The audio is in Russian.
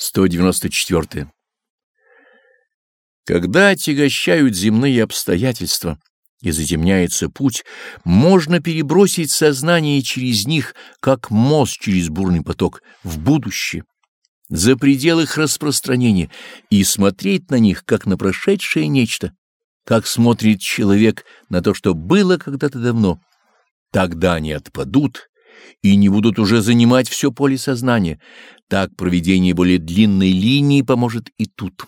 194. Когда отягощают земные обстоятельства и затемняется путь, можно перебросить сознание через них, как мост через бурный поток, в будущее, за предел их распространения, и смотреть на них, как на прошедшее нечто, как смотрит человек на то, что было когда-то давно. Тогда они отпадут, и не будут уже занимать все поле сознания. Так проведение более длинной линии поможет и тут.